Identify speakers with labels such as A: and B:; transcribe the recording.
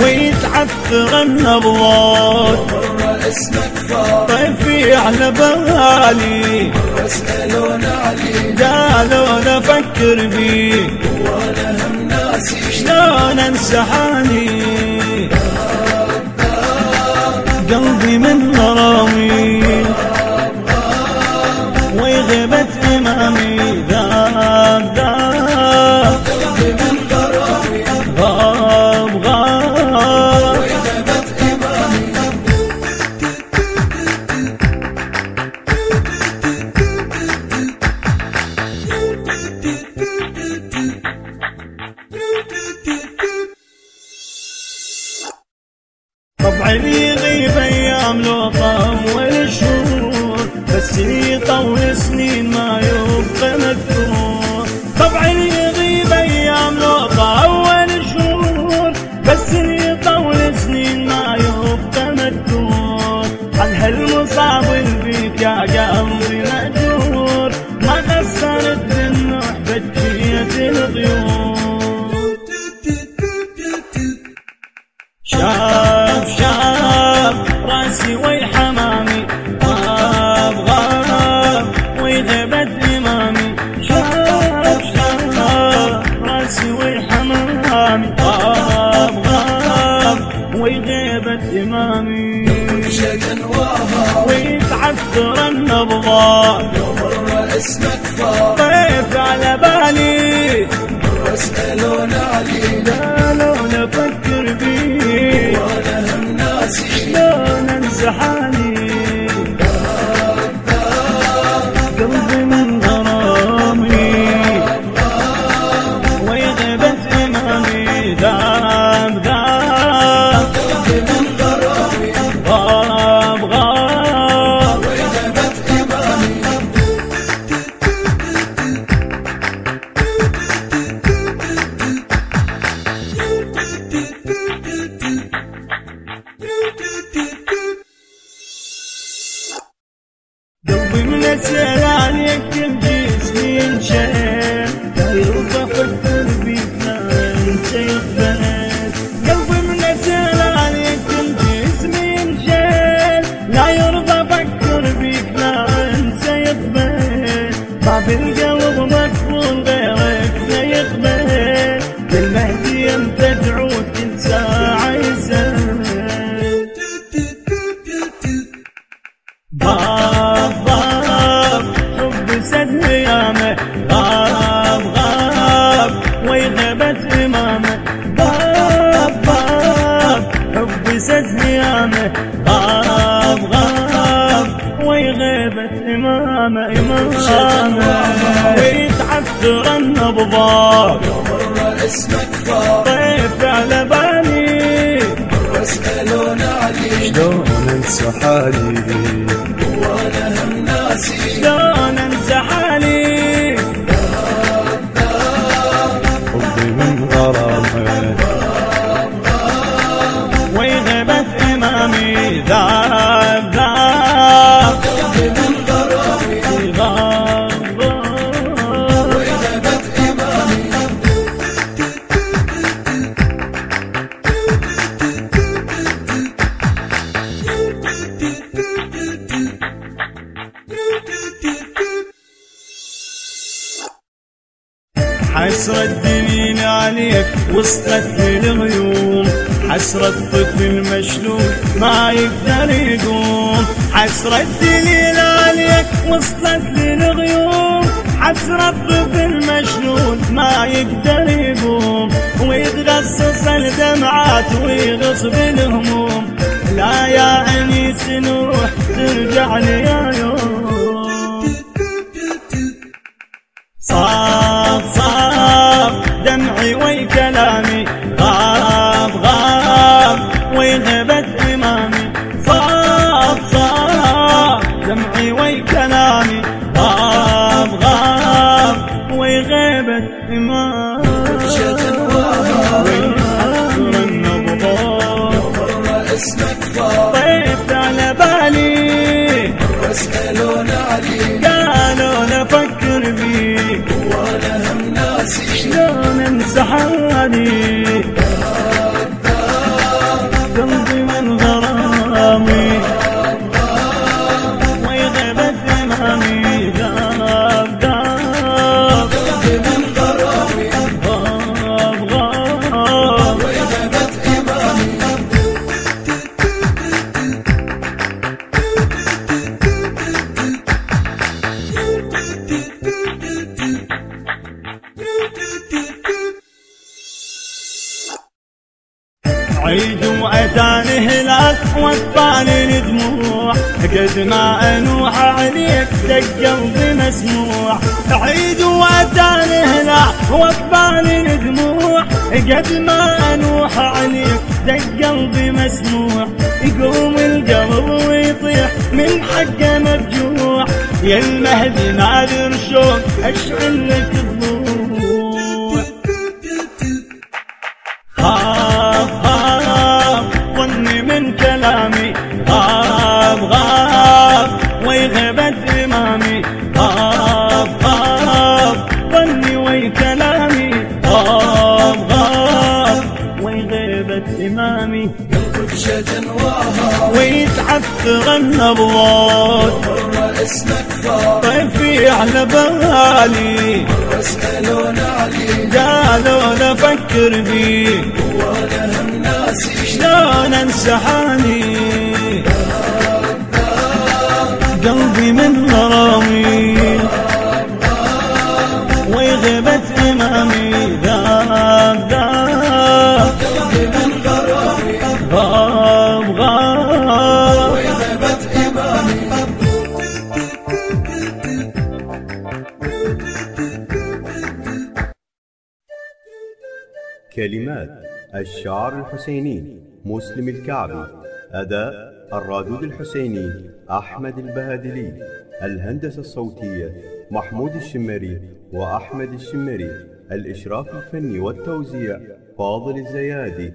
A: ويتعثر النبضات
B: اسمك فار
A: طيفي على بالي.
B: يسألون علي
A: قالوا أفكر بيه
B: وأنا هم ناسي
A: شلون انسى حالي غاب غاب يغيب أيام لو طول شهور بس يطول سنين ما الغيور شاب شاب راسي ويحمامي غاب غاب ويغبت إمامي. شاب شاب راسي ويحمامي غاب غاب ويغيبت إمامي.
B: وهاب.
A: ويتعثر النبضات.
B: مر اسمك
A: ينشال لا يقبل قلبي من جسمي ينشال لا يرضى أفكر بيك لا انسى ويغبت امامه امامه ويتعثر النبضات
B: مر اسمك فار
A: طيف على بالي.
B: يسألون علي
A: شلون انسى حالي؟
B: وأنا هم ناسي
A: شلون انسى حالي؟ حبي من غرامه ويغبت إمامي. ذاب ذاب. حسرة الدليل عليك وصلت للغيوم حسرة طفل مشلول ما يقدر يقوم. حسرة الدليل عليك وصلت للغيوم حسرة طفل مشلول ما يقدر يقوم. ويتغصص الدمعات ويغص بالهموم لا يا أنيس نروح ترجع لي يا أكبر
B: طيب على
A: بالي واسألون
B: عليك
A: عيد وأتاني هلال وطالي الدموع قد ما أنوح عليك دق قلبي مسموع عيد وأتاني هلال وطالي الدموع قد ما أنوح عليك دق قلبي مسموع يقوم القلب ويطيح من حقه مرجوع يا المهدي نادر شوق أشعل لك ويغبت إمامي
B: قلبك شجن وهاب
A: ويتعثر النبضات
B: مرة اسمك فار
A: طيب في على بالي.
B: واسألون عليك
A: قالوا أفكر فيك
B: وأنا هم ناسي.
A: شلون انسى حالي
C: كلمات الشاعر الحسيني مسلم الكعبي أداء الرادود الحسيني أحمد البهادلي الهندسة الصوتية محمود الشمري وأحمد الشمري الإشراف الفني والتوزيع فاضل الزيادي